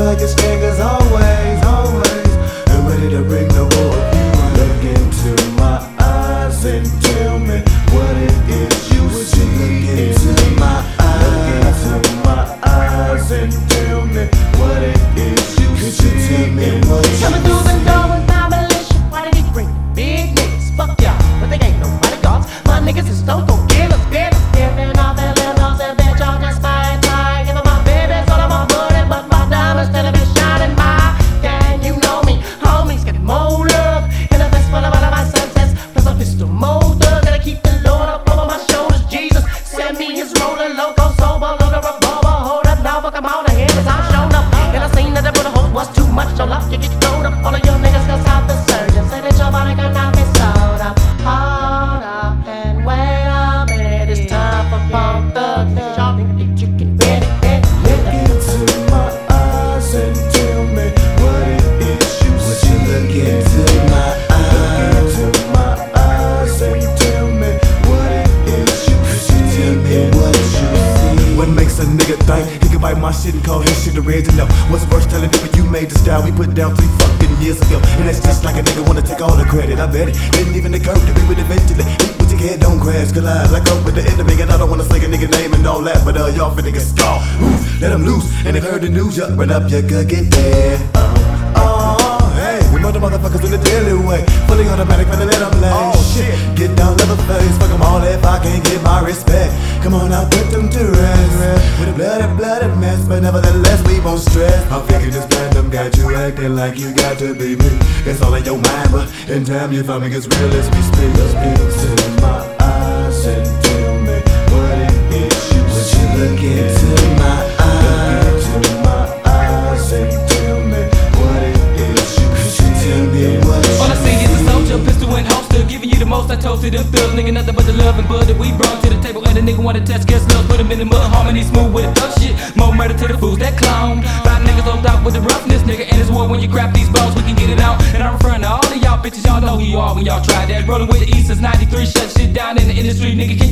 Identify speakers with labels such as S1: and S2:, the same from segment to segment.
S1: Like it's niggas life. He can bite my shit and call his shit original. What's worse, telling people you made the style we put down three fucking years ago. And that's just like a nigga wanna take all the credit. I bet it didn't even occur to me, but eventually it was your head don't crash, collide like up with the enemy. And I don't wanna say a nigga name and all that, but uh, y'all finna get scarred. Let him loose, and they heard the news, you run up, you could get there. Uh we murder motherfuckers in the daily way. Fully automatic, finna let them lay. Oh shit, get down, leather face, fuck them all if I can't get my respect. Come on now, put them to rest. With a bloody, bloody mess, but nevertheless, we won't stress. I figure this random got you acting like you got to be me. It's all in your mind, but in time you find me gets real as we speak. Speak to my
S2: nigga wanna test, guess love, put him in the mud, harmony smooth with the thug shit. More murder to the fools that clown. Five niggas loaded out with the roughness, nigga. And it's war when you grab these balls, we can get it out. And I'm referring to all of y'all bitches, y'all know who you are when y'all try that. Rolling with the East since 93, shut shit down in the industry, nigga. Can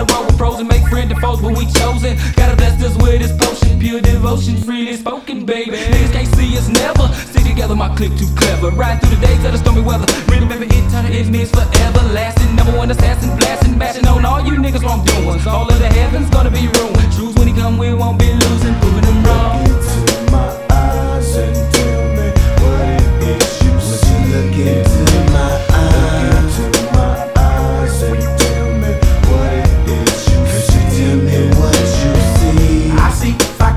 S2: Y'all roll with pros and make friends and foes, but we chosen. Gotta bless us with this potion, pure devotion, freely spoken, baby. Niggas can't see us never. Stick together, my clique too clever. Ride through the days of the stormy weather. Remember, eternal, it means forever lasting. Number one assassin, blasting, bashing on all you niggas wrongdoings. All of the heavens gonna be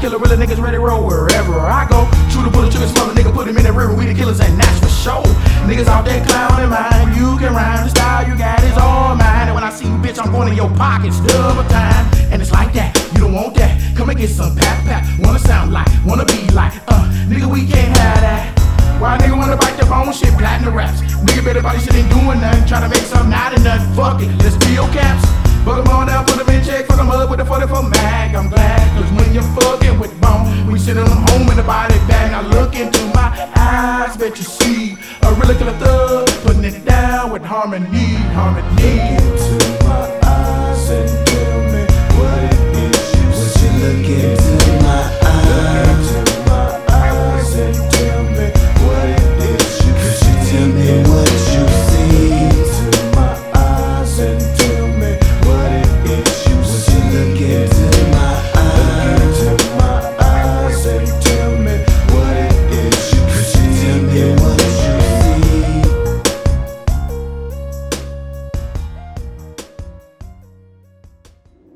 S3: killer real niggas ready to roll wherever I go. True to pull the trigger, smother nigga, put him in the river. We the killers, and that's for sure. Niggas out there clowning mine. You can rhyme, the style you got is all mine. And when I see you, bitch, I'm going in your pockets double time. And it's like that, you don't want that. Come and get some pat pat. Wanna sound like, wanna be like, uh, nigga, we can't have that. Why nigga wanna bite the bone shit, platinum raps? Nigga better body shit ain't doing nothing. Tryna make something out of nothing. Fuck it, let's be your caps. Bug 'em on down, put 'em in check, fuck 'em up with a 44 mag. I'm glad, cause when you're fucking with bone, we send 'em home in the body bag. Now look into my eyes, bet you see a real killer thug, putting it down with harmony, harmony.